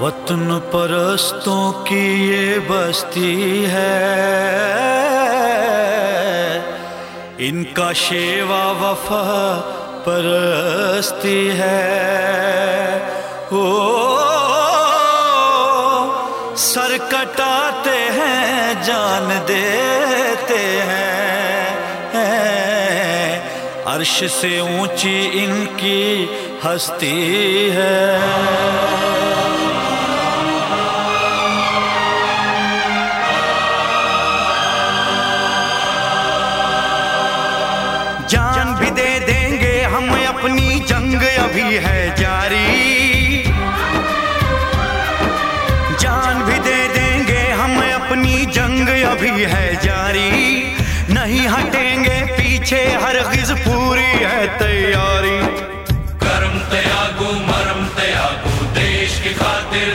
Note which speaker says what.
Speaker 1: वतन परस्तों की ये बस्ती है। इनका शेवा वफा परस्ती है। ओ, सर कटाते हैं, जान देते हैं। अर्श से ऊँची इनकी हस्ती है।
Speaker 2: जान भी दे देंगे, हम अपनी जंग अभी है जारी। जान भी दे देंगे, हम अपनी जंग अभी है जारी। नहीं हटेंगे पीछे, हर गिज पूरी है तैयारी।
Speaker 3: कर्म त्यागो, मरम त्यागो, देश की खातिर